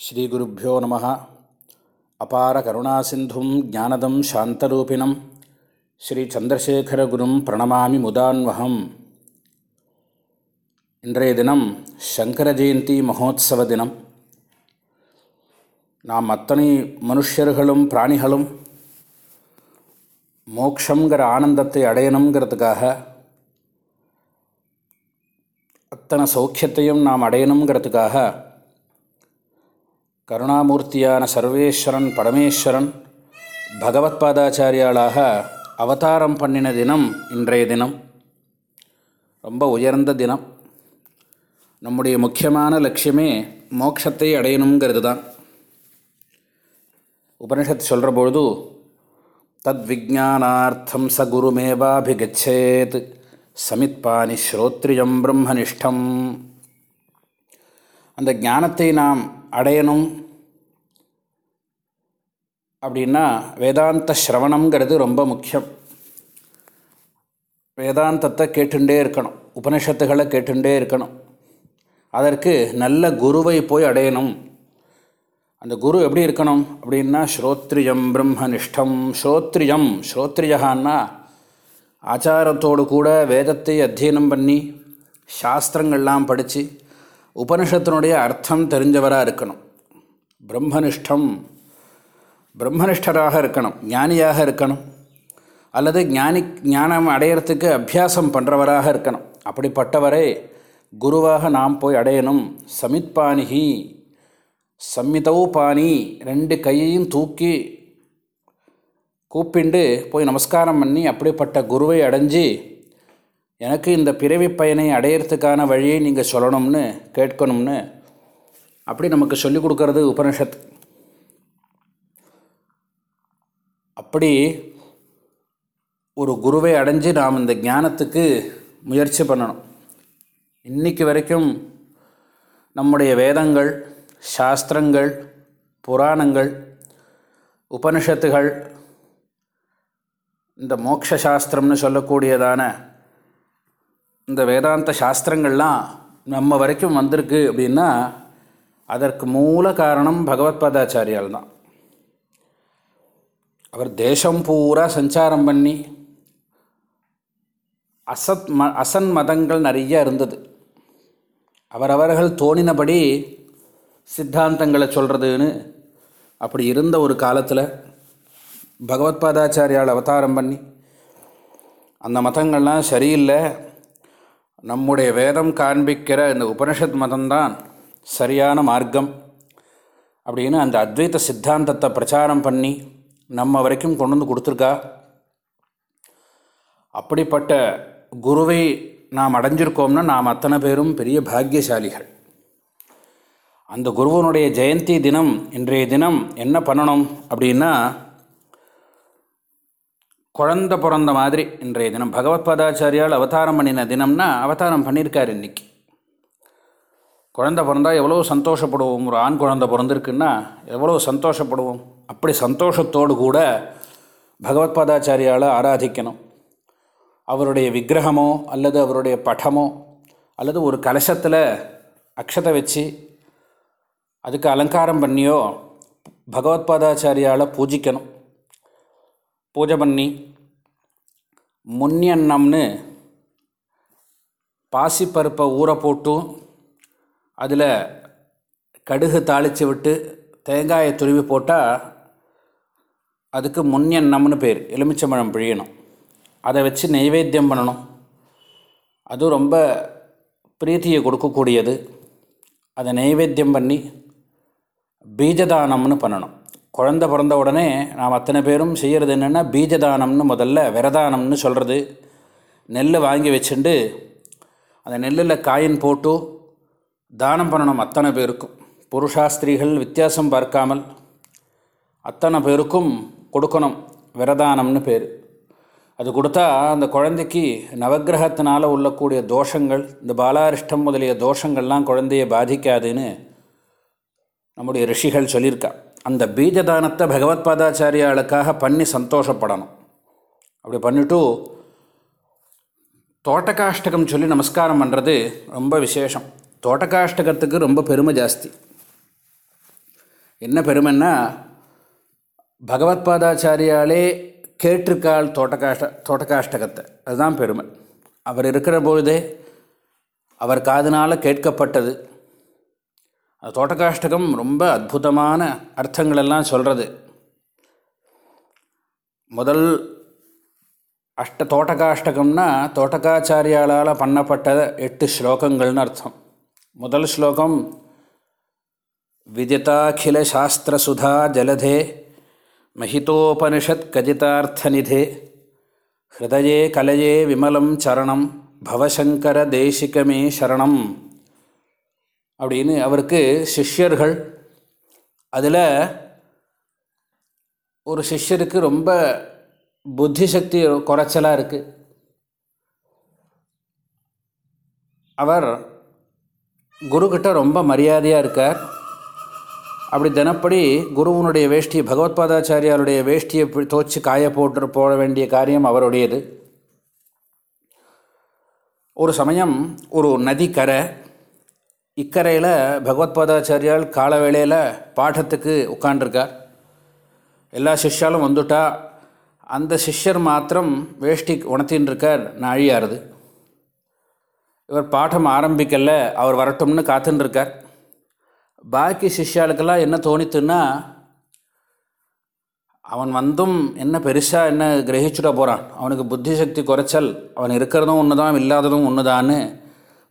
ஸ்ரீகுருப்போ நம. அபார கருணாசிந்தும் ஜானதம் சாந்தரூபிணம். ஸ்ரீ சந்திரசேகரகுரும் பிரணமாமி முதான்வகம். இன்றைய தினம் சங்கர ஜெயந்தி மகோத்சவ தினம். நாம் அத்தனை மனுஷர்களும் பிராணிகளும் மோக்ஷங்கிற ஆனந்தத்தை அடையணுங்கிறதுக்காக அத்தனை சௌக்கியத்தையும் நாம் அடையணுங்கிறதுக்காக கருணாமூர்த்தியான சர்வேஸ்வரன் பரமேஸ்வரன் பகவத் பாதாச்சாரியாளாக அவதாரம் பண்ணின தினம் இன்றைய தினம். ரொம்ப உயர்ந்த தினம். நம்முடைய முக்கியமான லட்சியமே மோட்சத்தை அடையணுங்கிறது தான் உபனிஷத் சொல்கிற பொழுது தத் விஜானார்த்தம் ச குருமேவாபிகச்சேத் சமித்பானி ஸ்ரோத்ரியம் பிரம்மனிஷ்டம். அந்த ஞானத்தை நாம் அடையணும் அப்படின்னா வேதாந்த ஸ்ரவணங்கிறது ரொம்ப முக்கியம். வேதாந்தத்தை கேட்டுண்டே இருக்கணும். உபனிஷத்துகளை கேட்டுண்டே இருக்கணும். அதற்கு நல்ல குருவை போய் அடையணும். அந்த குரு எப்படி இருக்கணும் அப்படின்னா ஸ்ரோத்ரியம் பிரம்மனிஷ்டம். ஸ்ரோத்ரியம் ஸ்ரோத்ரியகான்னா ஆச்சாரத்தோடு கூட வேதத்தை அத்தியனம் பண்ணி சாஸ்திரங்கள்லாம் படித்து உபனிஷத்தினுடைய அர்த்தம் தெரிஞ்சவராக இருக்கணும். பிரம்மனிஷ்டம். பிரம்மனிஷ்டராக இருக்கணும். ஞானியாக இருக்கணும். அல்லது ஞானி ஞானம் அடையிறதுக்கு அபியாசம் பண்ணுறவராக இருக்கணும். அப்படிப்பட்டவரை குருவாக நாம் போய் அடையணும். சமித்பானிகி சம்மிதௌ பாணி ரெண்டு கையையும் தூக்கி கூப்பிண்டு போய் நமஸ்காரம் பண்ணி அப்படிப்பட்ட குருவை அடைஞ்சு எனக்கு இந்த பிறவி பயனை அடையிறதுக்கான வழியை நீங்கள் சொல்லணும்னு கேட்கணும்னு அப்படி நமக்கு சொல்லிக் கொடுக்கறது உபனிஷத். அப்படி ஒரு குருவை அடைஞ்சு நாம் இந்த ஞானத்துக்கு முயற்சி பண்ணணும். இன்றைக்கு வரைக்கும் நம்முடைய வேதங்கள் சாஸ்திரங்கள் புராணங்கள் உபனிஷத்துகள் இந்த மோக்ஷ சாஸ்திரம்னு சொல்லக்கூடியதான இந்த வேதாந்த சாஸ்திரங்கள்லாம் நம்ம வரைக்கும் வந்திருக்கு அப்படின்னா அதற்கு மூல காரணம் பகவத் தான் அவர் தேசம் பூரா சஞ்சாரம் பண்ணி அசத் ம அசன் மதங்கள் நிறைய இருந்தது. அவரவர்கள் தோணினபடி சித்தாந்தங்களை சொல்கிறதுன்னு அப்படி இருந்த ஒரு காலத்தில் பகவத் பாதாச்சாரியால் அவதாரம் பண்ணி அந்த மதங்கள்லாம் சரியில்லை நம்முடைய வேதம் காண்பிக்கிற இந்த உபனிஷத் மதம்தான் சரியான மார்க்கம். அப்படின்னு அந்த அத்வைத சித்தாந்தத்தை பிரச்சாரம் பண்ணி நம்ம வரைக்கும் கொண்டு வந்து கொடுத்துருக்கா. அப்படிப்பட்ட குருவை நாம் அடைஞ்சிருக்கோம்னா நாம் அத்தனை பேரும் பெரிய பாக்கியசாலிகள். அந்த குருவனுடைய ஜெயந்தி தினம் இன்றைய தினம் என்ன பண்ணணும் அப்படின்னா குழந்த பிறந்த மாதிரி இன்றைய தினம் பகவத் பதாச்சாரியால் அவதாரம் பண்ணின தினம்னா அவதாரம் பண்ணியிருக்கார் இன்றைக்கி குழந்த பிறந்தால் எவ்வளோ சந்தோஷப்படுவோம் ஒரு ஆண் குழந்த பிறந்திருக்குன்னா எவ்வளோ சந்தோஷப்படுவோம்? அப்படி சந்தோஷத்தோடு கூட பகவத் பதாச்சாரியால் ஆராதிக்கணும். அவருடைய விக்கிரகமோ அல்லது அவருடைய படமோ அல்லது ஒரு கலசத்தில் அக்ஷதை வச்சு அதுக்கு அலங்காரம் பண்ணியோ பகவத் பாதாச்சாரியால் பூஜிக்கணும். பூஜை பண்ணி முன்னியன்னம்னு பாசிப்பருப்பை ஊற போட்டும் அதில் கடுகு தாளித்து விட்டு தேங்காயை துருவி போட்டால் அதுக்கு முன்யன்னம்னு பேர். எலுமிச்சம்பழம் பிழியணும். அதை வச்சு நைவேத்தியம் பண்ணணும். அதுவும் ரொம்ப பிரீத்தியை கொடுக்கக்கூடியது. அதை நைவேத்தியம் பண்ணி பீஜதானம்னு பண்ணணும். குழந்த பிறந்த உடனே நாம் அத்தனை பேரும் செய்கிறது என்னென்னா பீஜதானம்னு முதல்ல விரதானம்னு சொல்கிறது நெல் வாங்கி வச்சுண்டு அந்த நெல்லில் காயின் போட்டு தானம் பண்ணணும் அத்தனை பேருக்கும். புருஷாஸ்திரிகள் வித்தியாசம் பார்க்காமல் அத்தனை பேருக்கும் கொடுக்கணும் விரதானம்னு பேர். அது கொடுத்தா அந்த குழந்தைக்கு நவகிரகத்தினால் உள்ளக்கூடிய தோஷங்கள் இந்த பாலாரிஷ்டம் முதலிய தோஷங்கள்லாம் குழந்தையை பாதிக்காதுன்னு நம்முடைய ரிஷிகள் சொல்லியிருக்கா. அந்த பீஜதானத்தை பகவத் பாதாச்சாரியாளுக்காக பண்ணி சந்தோஷப்படணும். அப்படி பண்ணிவிட்டு தோட்டக்காஷ்டகம் சொல்லி நமஸ்காரம் பண்ணுறது ரொம்ப விசேஷம். தோட்டக்காஷ்டகத்துக்கு ரொம்ப பெருமை ஜாஸ்தி. என்ன பெருமைன்னா பகவத்பாதாச்சாரியாலே கேட்டிருக்காள் தோட்டகாஷ்ட தோட்டகாஷ்டகத்தை. அதுதான் பெருமை. அவர் இருக்கிற பொழுதே அவர் காதினால் கேட்கப்பட்டது. அந்த தோட்டகாஷ்டகம் ரொம்ப அற்புதமான அர்த்தங்களெல்லாம் சொல்கிறது முதல் அஷ்ட தோட்டகாஷ்டகம்னா தோட்டகாச்சாரியாளால் பண்ணப்பட்ட எட்டு ஸ்லோகங்கள்னு அர்த்தம். முதல் ஸ்லோகம் விதிதாகில சாஸ்திரசுதா ஜலதே மஹிதோபனிஷத் கஜிதார்த்தநிதே ஹிருதயே கலையே விமலம் சரணம் பவசங்கர தேசிகமே சரணம் அப்படின்னு அவருக்கு சிஷ்யர்கள் அதில் ஒரு சிஷ்யருக்கு ரொம்ப புத்தி சக்தி குறைச்சலாக இருக்குது அவர் குருக்கிட்ட ரொம்ப மரியாதையாக இருக்கார். அப்படி தினப்படி குருவனுடைய வேஷ்டி பகவத்பாதாச்சாரியாருடைய வேஷ்டியை தோச்சு காய போட்டு போட வேண்டிய காரியம் அவருடையது. ஒரு சமயம் ஒரு நதி கரை இக்கரையில் பகவத்பாதாச்சாரியால் கால வேளையில் பாடத்துக்கு உட்காண்டிருக்கார் எல்லா சிஷ்யாலும் வந்துட்டா அந்த சிஷ்யர் மாத்திரம் வேஷ்டி உணர்த்தின்னு இருக்கார் நாழியாருது. இவர் பாடம் ஆரம்பிக்கல அவர் வரட்டும்னு காத்துன்னு இருக்கார் பாக்கி சிஷ்யாளுக்கெல்லாம் என்ன தோணித்துன்னா அவன் வந்தும் என்ன பெருசாக என்ன கிரகிச்சுட போகிறான் அவனுக்கு புத்தி சக்தி குறைச்சல் அவன் இருக்கிறதும் ஒன்று தான் இல்லாததும் ஒன்று தான்னு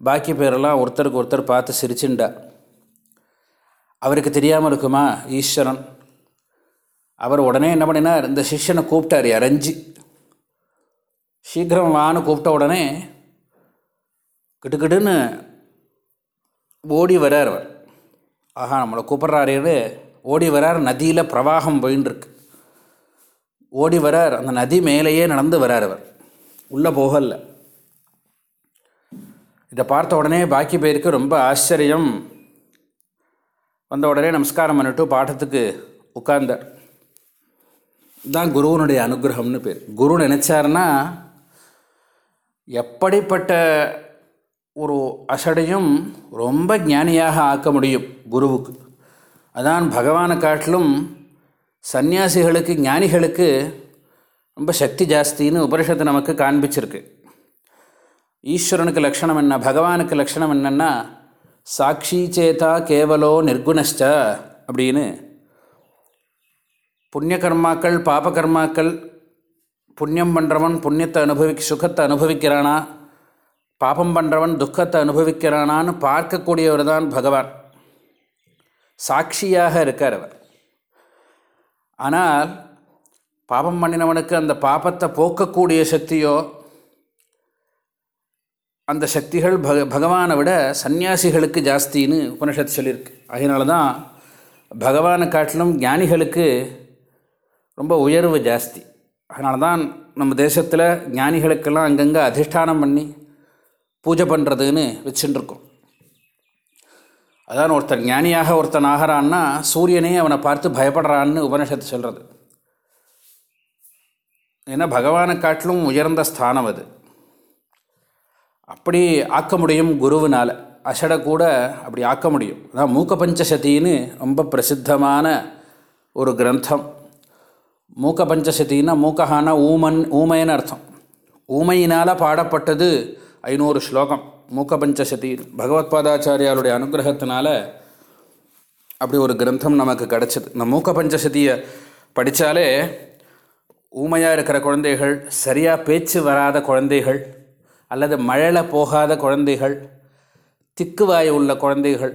பாக்கி பேரெல்லாம் ஒருத்தருக்கு ஒருத்தர் பார்த்து சிரிச்சுண்டா. அவருக்கு தெரியாமல் இருக்குமா ஈஸ்வரன்? அவர் உடனே என்ன பண்ணினார் இந்த சிஷ்யனை கூப்பிட்டார் அரைஞ்சி சீக்கிரம் வான்னு கூப்பிட்ட உடனே கிட்டுக்கிட்டுன்னு ஓடி வரார் அவர். ஆஹா நம்மளை கூப்பிட்றாரு ஓடி வரார் நதியில் பிரவாகம் போயின்னு ஓடி வரார் அந்த நதி மேலேயே நடந்து வரார் அவர். உள்ளே போகலை இதை பார்த்த உடனே பாக்கி பேருக்கு ரொம்ப ஆச்சரியம். வந்த உடனே நமஸ்காரம் பண்ணிட்டு பாட்டத்துக்கு உட்கார்ந்தார் தான் குருவனுடைய அனுகிரகம்னு பேர். குரு நினச்சார்னா எப்படிப்பட்ட ஒரு அசடையும் ரொம்ப ஞானியாக ஆக்க முடியும் குருவுக்கு. அதான் பகவானை காட்டிலும் சந்நியாசிகளுக்கு ஞானிகளுக்கு ரொம்ப சக்தி ஜாஸ்தின்னு உபரிஷத்தை நமக்கு காண்பிச்சிருக்கு. ஈஸ்வரனுக்கு லக்ஷணம் என்ன? பகவானுக்கு லக்ஷணம் என்னென்னா சாட்சி சேதா கேவலோ நிர்குணஷ்ட அப்படின்னு புண்ணிய கர்மாக்கள் பாப கர்மாக்கள் புண்ணியம் பண்ணுறவன் புண்ணியத்தை அனுபவி சுகத்தை அனுபவிக்கிறானா? பாபம் பண்ணுறவன் துக்கத்தை அனுபவிக்கிறானான்னு பார்க்கக்கூடியவர் தான் பகவான். சாட்சியாக இருக்கார் அவர். ஆனால் பாபம் பண்ணினவனுக்கு அந்த பாபத்தை போக்கக்கூடிய சக்தியோ அந்த சக்திகள் பக பகவானை விட சந்நியாசிகளுக்கு ஜாஸ்தின்னு உபனிஷத்து சொல்லியிருக்கு. அதனால தான் பகவானை காட்டிலும் ஞானிகளுக்கு ரொம்ப உயர்வு ஜாஸ்தி. அதனால தான் நம்ம தேசத்தில் ஞானிகளுக்கெல்லாம் அங்கங்கே அதிஷ்டானம் பண்ணி பூஜை பண்ணுறதுன்னு வச்சுட்டுருக்கோம். அதான் ஒருத்தர் ஞானியாக ஒருத்தன் ஆகிறான்னா சூரியனே அவனை பார்த்து பயப்படுறான்னு உபனிஷத்து சொல்கிறது ஏன்னா பகவானை காட்டிலும் உயர்ந்த ஸ்தானம் அது. அப்படி ஆக்க முடியும் குருவினால். அஷடை கூட அப்படி ஆக்க முடியும். அதான் மூக்க பஞ்சசதின்னு ரொம்ப பிரசித்தமான ஒரு கிரந்தம். மூக்க பஞ்சசதினா மூக்கஹானா ஊமன் ஊமைன்னு அர்த்தம். ஊமையினால் பாடப்பட்டது ஐநூறு ஸ்லோகம் மூக்க பஞ்சசதி பகவத்பாதாச்சாரியாருடைய அனுகிரகத்தினால அப்படி ஒரு கிரந்தம் நமக்கு கிடச்சிது. இந்த மூக்க பஞ்சசதியை படித்தாலே ஊமையாக இருக்கிற குழந்தைகள் சரியாக பேச்சு வராத குழந்தைகள் அல்லது மழையில் போகாத குழந்தைகள் திக்குவாய் உள்ள குழந்தைகள்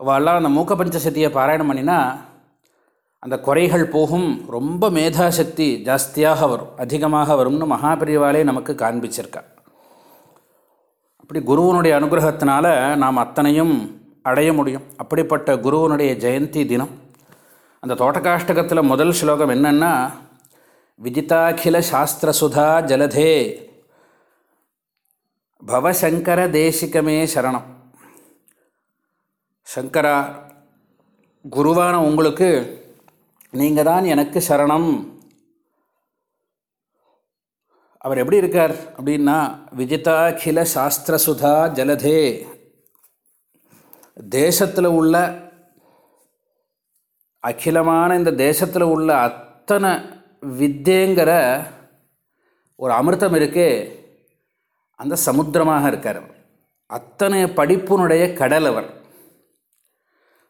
அவெல்லாம் அந்த மூக்க பஞ்சசக்தியை பாராயணம் பண்ணினா அந்த குறைகள் போகும். ரொம்ப மேதாசக்தி ஜாஸ்தியாக வரும் அதிகமாக வரும்னு மகாபிரிவாலே நமக்கு காண்பிச்சிருக்கா. அப்படி குருவனுடைய அனுகிரகத்தினால நாம் அத்தனையும் அடைய முடியும். அப்படிப்பட்ட குருவனுடைய ஜெயந்தி தினம். அந்த தோட்டகாஷ்டகத்தில் முதல் ஸ்லோகம் என்னென்னா விஜிதாகில சாஸ்திரசுதா ஜலதே பவசங்கர தேசிகமே சரணம். சங்கரா குருவான உங்களுக்கு நீங்கள் தான் எனக்கு சரணம். அவர் எப்படி இருக்கார் அப்படின்னா விஜிதாகில சாஸ்திரசுதா ஜலதே. தேசத்தில் உள்ள அகிலமான இந்த தேசத்தில் உள்ள அத்தனை வித்தேங்கிற ஒரு அமிர்தம் இருக்குது அந்த சமுத்திரமாக இருக்கார் அவர். அத்தனை படிப்புனுடைய கடல் அவர்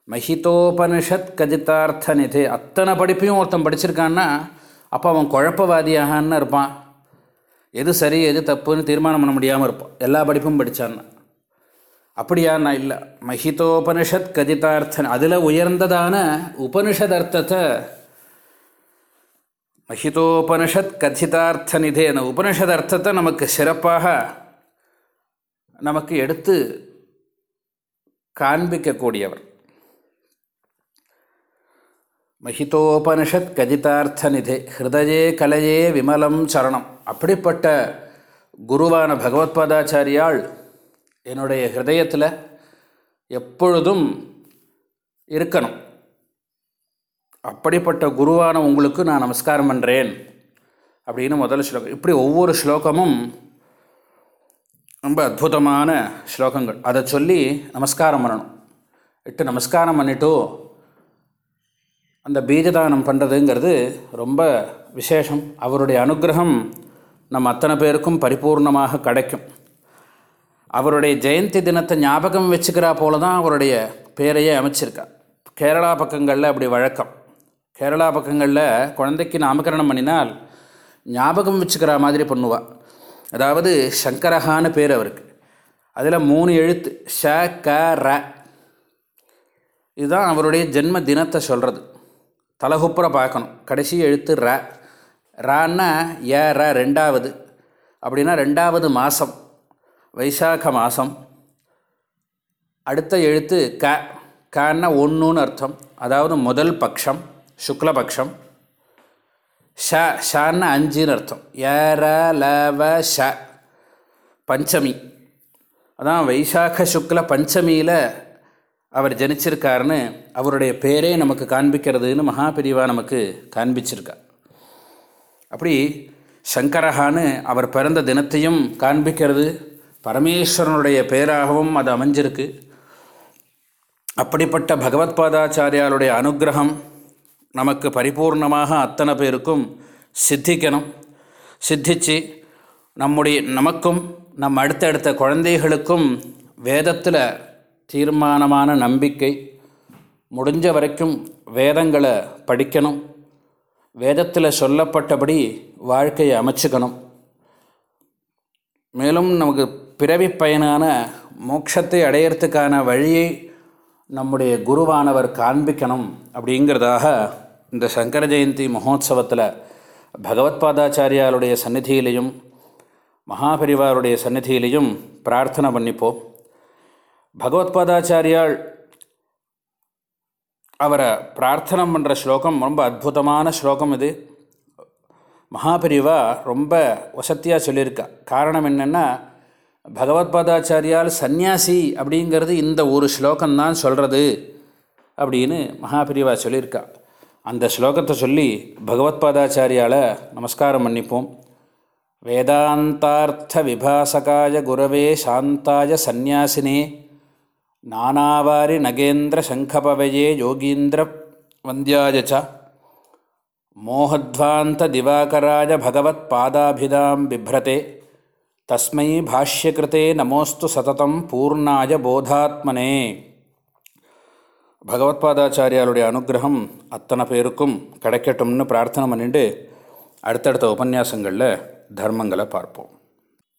மஹிதோபனிஷத் கஜிதார்த்த நிதி. அத்தனை படிப்பையும் ஒருத்தன் படிச்சிருக்கான்னா அப்போ அவன் குழப்பவாதியாகன்னு இருப்பான். எது சரி எது தப்புன்னு தீர்மானம் பண்ண முடியாமல் இருப்பான். எல்லா படிப்பும் படித்தான்னா அப்படியா நான் இல்லை. மஹிதோபனிஷத் கதிதார்த்தன் அதில் உயர்ந்ததான உபனிஷத் அர்த்தத்தை மஹிதோபனிஷத் கதிதார்த்த நிதே உபனிஷத் அர்த்தத்தை நமக்கு சிறப்பாக நமக்கு எடுத்து காண்பிக்கக்கூடியவர். மஹிதோபனிஷத் கதிதார்த்த நிதே ஹிருதயே கலையே விமலம் சரணம். அப்படிப்பட்ட குருவான பகவத்பாதாச்சாரியால் என்னுடைய ஹிருதயத்தில் எப்பொழுதும் இருக்கணும். அப்படிப்பட்ட குருவான உங்களுக்கு நான் நமஸ்காரம் பண்ணுறேன் அப்படின்னு முதல் ஸ்லோகம். இப்படி ஒவ்வொரு ஸ்லோகமும் ரொம்ப அற்புதமான ஸ்லோகங்கள். அதை சொல்லி நமஸ்காரம் பண்ணணும். இட்டு நமஸ்காரம் பண்ணிட்டோ அந்த பீஜதானம் பண்ணுறதுங்கிறது ரொம்ப விசேஷம். அவருடைய அனுகிரகம் நம்ம அத்தனை பேருக்கும் பரிபூர்ணமாக கிடைக்கும். அவருடைய ஜெயந்தி தினத்தை ஞாபகம் வச்சுக்கிறா போல தான் அவருடைய பேரையே அமைச்சிருக்கா கேரளா பக்கங்களில் அப்படி வழக்கம். கேரளா பக்கங்களில் குழந்தைக்கு நாமகரணம் பண்ணினால் ஞாபகம் வச்சுக்கிற மாதிரி பண்ணுவாள் அதாவது சங்கரஹான்னு பேர் அவருக்கு. அதில் மூணு எழுத்து ஷ க ர. இதுதான் அவருடைய ஜென்ம தினத்தை சொல்கிறது தலகுப்புற பார்க்கணும். கடைசி எழுத்து ர. ரான்னா ஏ ர ரெண்டாவது. அப்படின்னா ரெண்டாவது மாதம் வைசாக மாதம் அடுத்த எழுத்து க. கன்னா ஒன்றுன்னு அர்த்தம். அதாவது முதல் பக்ஷம். சுக்லபக்ஷம். ஷ ஷான்னு அஞ்சுன்னு அர்த்தம். ஏர லவ ஷ. பஞ்சமி. அதான் வைசாக சுக்ல பஞ்சமியில் அவர் ஜனிச்சிருக்காருன்னு அவருடைய பேரே நமக்கு காண்பிக்கிறதுன்னு மகாபிரிவா நமக்கு காண்பிச்சிருக்கா அப்படி சங்கரஹான்னு அவர் பிறந்த தினத்தையும் காண்பிக்கிறது பரமேஸ்வரனுடைய பேராகவும் அது அமைஞ்சிருக்கு. அப்படிப்பட்ட பகவத்பாதாச்சாரியாளுடைய அனுகிரகம் நமக்கு பரிபூர்ணமாக அத்தனை பேருக்கும் சித்திக்கணும். சித்திச்சு நம்முடைய நமக்கும் நம் அடுத்தடுத்த குழந்தைகளுக்கும் வேதத்தில் தீர்மானமான நம்பிக்கை முடிஞ்ச வரைக்கும் வேதங்களை படிக்கணும். வேதத்தில் சொல்லப்பட்டபடி வாழ்க்கையை அமைச்சுக்கணும். மேலும் நமக்கு பிறவி பயனான மோட்சத்தை அடையிறதுக்கான வழியை நம்முடைய குருவானவர் காண்பிக்கணும் அப்படிங்கிறதாக இந்த சங்கர ஜெயந்தி மகோத்சவத்தில் பகவத்பாதாச்சாரியாருடைய சந்நிதியிலையும் மகாபரிவாருடைய சந்நிதியிலையும் பிரார்த்தனை பண்ணிப்போம். பகவத்பாதாச்சாரியால் அவரை பிரார்த்தனை பண்ணுற ஸ்லோகம் ரொம்ப அற்புதமான ஸ்லோகம் இது. மகாபிரிவா ரொம்ப வசத்தியாக சொல்லியிருக்கா. காரணம் என்னென்னா பகவத்பாதாச்சாரியால் சந்நியாசி அப்படிங்கிறது இந்த ஒரு ஸ்லோகம்தான் சொல்கிறது அப்படின்னு மகாபிரிவா சொல்லியிருக்கா. அந்த ஸ்லோகத்தை சொல்லி பகவத்பாதாச்சாரியால் நமஸ்காரம் பண்ணிப்போம். வேதாந்தார்த்த விபாசகாய குரவே சாந்தாய சந்நியாசினே நானாவாரி நகேந்திர சங்கபவயே யோகீந்திர வந்தியாயச்ச மோகத்வாந்த திவாகராய பகவத் பாதாபிதாம் பிப்ரதே தஸ்மை பாஷ்யகிருத்தே நமோஸ்து சததம் பூர்ணாய போதாத்மனே. பகவத்பாதாச்சாரியாளுடைய அனுகிரகம் அத்தனை பேருக்கும் கிடைக்கட்டும்னு பிரார்த்தனை பண்ணிட்டு அடுத்தடுத்த உபன்யாசங்களில் தர்மங்களை பார்ப்போம்.